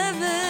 7.